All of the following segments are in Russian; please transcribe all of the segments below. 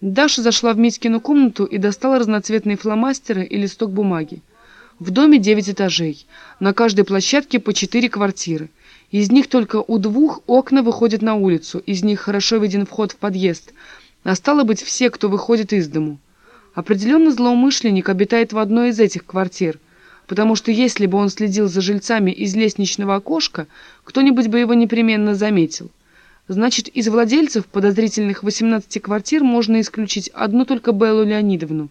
Даша зашла в Митькину комнату и достала разноцветные фломастеры и листок бумаги. В доме девять этажей, на каждой площадке по четыре квартиры. Из них только у двух окна выходят на улицу, из них хорошо виден вход в подъезд, а стало быть все, кто выходит из дому. Определенно злоумышленник обитает в одной из этих квартир, потому что если бы он следил за жильцами из лестничного окошка, кто-нибудь бы его непременно заметил. Значит, из владельцев подозрительных 18 квартир можно исключить одну только Беллу Леонидовну.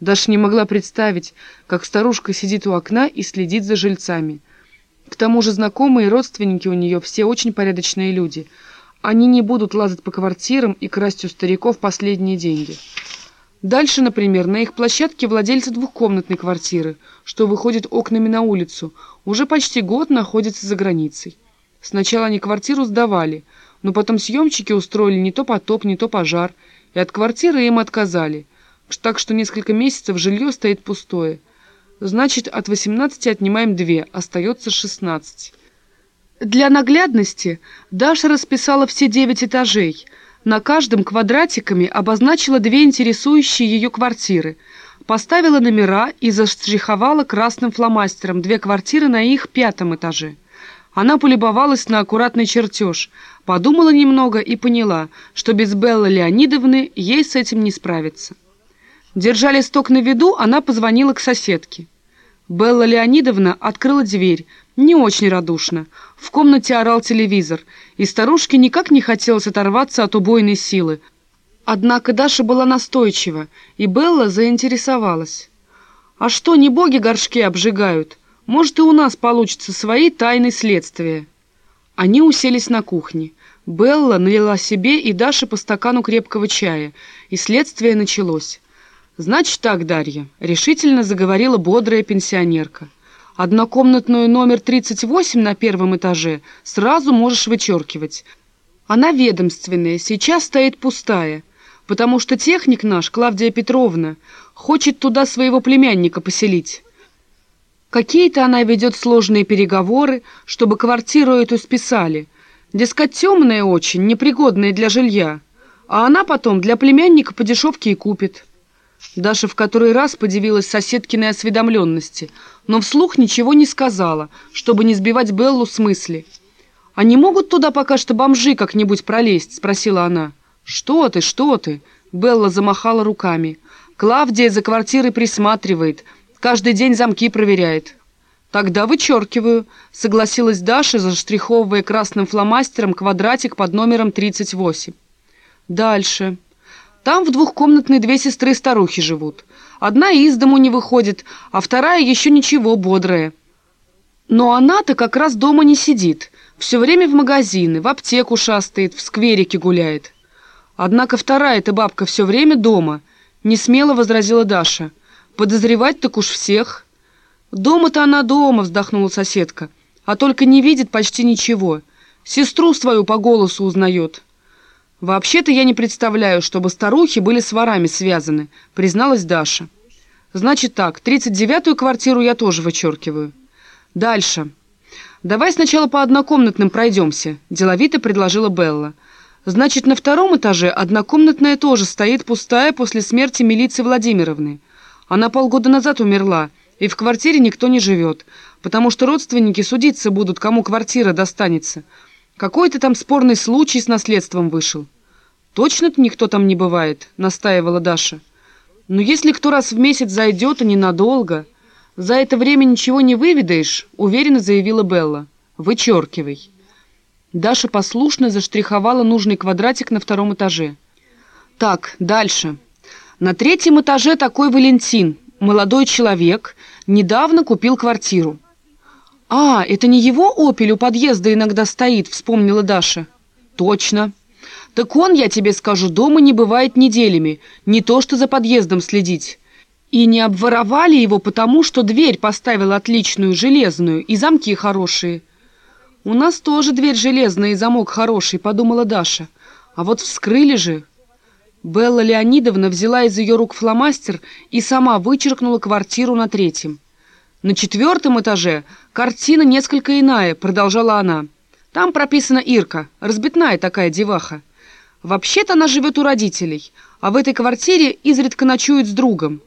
Даша не могла представить, как старушка сидит у окна и следит за жильцами. К тому же знакомые и родственники у нее все очень порядочные люди. Они не будут лазать по квартирам и красть у стариков последние деньги. Дальше, например, на их площадке владельцы двухкомнатной квартиры, что выходит окнами на улицу, уже почти год находятся за границей. Сначала они квартиру сдавали – но потом съемщики устроили не то потоп, не то пожар, и от квартиры им отказали. Так что несколько месяцев жилье стоит пустое. Значит, от 18 отнимаем 2, остается 16. Для наглядности Даша расписала все 9 этажей. На каждом квадратиками обозначила две интересующие ее квартиры. Поставила номера и заштриховала красным фломастером две квартиры на их пятом этаже. Она полюбовалась на аккуратный чертеж, подумала немного и поняла, что без Беллы Леонидовны ей с этим не справиться. Держа листок на виду, она позвонила к соседке. Белла Леонидовна открыла дверь, не очень радушно. В комнате орал телевизор, и старушке никак не хотелось оторваться от убойной силы. Однако Даша была настойчива, и Белла заинтересовалась. «А что, не боги горшки обжигают?» Может, и у нас получится свои тайны следствия». Они уселись на кухне. Белла налила себе и Даше по стакану крепкого чая, и следствие началось. «Значит так, Дарья», — решительно заговорила бодрая пенсионерка. «Однокомнатную номер 38 на первом этаже сразу можешь вычеркивать. Она ведомственная, сейчас стоит пустая, потому что техник наш, Клавдия Петровна, хочет туда своего племянника поселить». Какие-то она ведет сложные переговоры, чтобы квартиру эту списали. Дескать, темная очень, непригодная для жилья. А она потом для племянника по дешевке и купит. Даша в который раз подивилась соседкиной осведомленности, но вслух ничего не сказала, чтобы не сбивать Беллу с мысли. «А не могут туда пока что бомжи как-нибудь пролезть?» — спросила она. «Что ты, что ты?» — Белла замахала руками. «Клавдия за квартирой присматривает». Каждый день замки проверяет». «Тогда вычеркиваю», — согласилась Даша, заштриховывая красным фломастером квадратик под номером 38. «Дальше. Там в двухкомнатной две сестры-старухи живут. Одна из дому не выходит, а вторая еще ничего, бодрая. Но она-то как раз дома не сидит. Все время в магазины, в аптеку шастает, в скверике гуляет. Однако вторая-то бабка все время дома», — несмело возразила Даша. Подозревать так уж всех. Дома-то она дома, вздохнула соседка, а только не видит почти ничего. Сестру свою по голосу узнает. Вообще-то я не представляю, чтобы старухи были с ворами связаны, призналась Даша. Значит так, 39-ю квартиру я тоже вычеркиваю. Дальше. Давай сначала по однокомнатным пройдемся, деловито предложила Белла. Значит, на втором этаже однокомнатная тоже стоит пустая после смерти милиции Владимировны. Она полгода назад умерла, и в квартире никто не живет, потому что родственники судиться будут, кому квартира достанется. Какой-то там спорный случай с наследством вышел. «Точно-то никто там не бывает», — настаивала Даша. «Но если кто раз в месяц зайдет, и ненадолго...» «За это время ничего не выведаешь», — уверенно заявила Белла. «Вычеркивай». Даша послушно заштриховала нужный квадратик на втором этаже. «Так, дальше». На третьем этаже такой Валентин, молодой человек, недавно купил квартиру. «А, это не его «Опель» у подъезда иногда стоит», — вспомнила Даша. «Точно. Так он, я тебе скажу, дома не бывает неделями, не то что за подъездом следить. И не обворовали его потому, что дверь поставил отличную, железную, и замки хорошие». «У нас тоже дверь железная и замок хороший», — подумала Даша. «А вот вскрыли же, Белла Леонидовна взяла из ее рук фломастер и сама вычеркнула квартиру на третьем. «На четвертом этаже картина несколько иная», — продолжала она. «Там прописана Ирка, разбитная такая деваха. Вообще-то она живет у родителей, а в этой квартире изредка ночует с другом.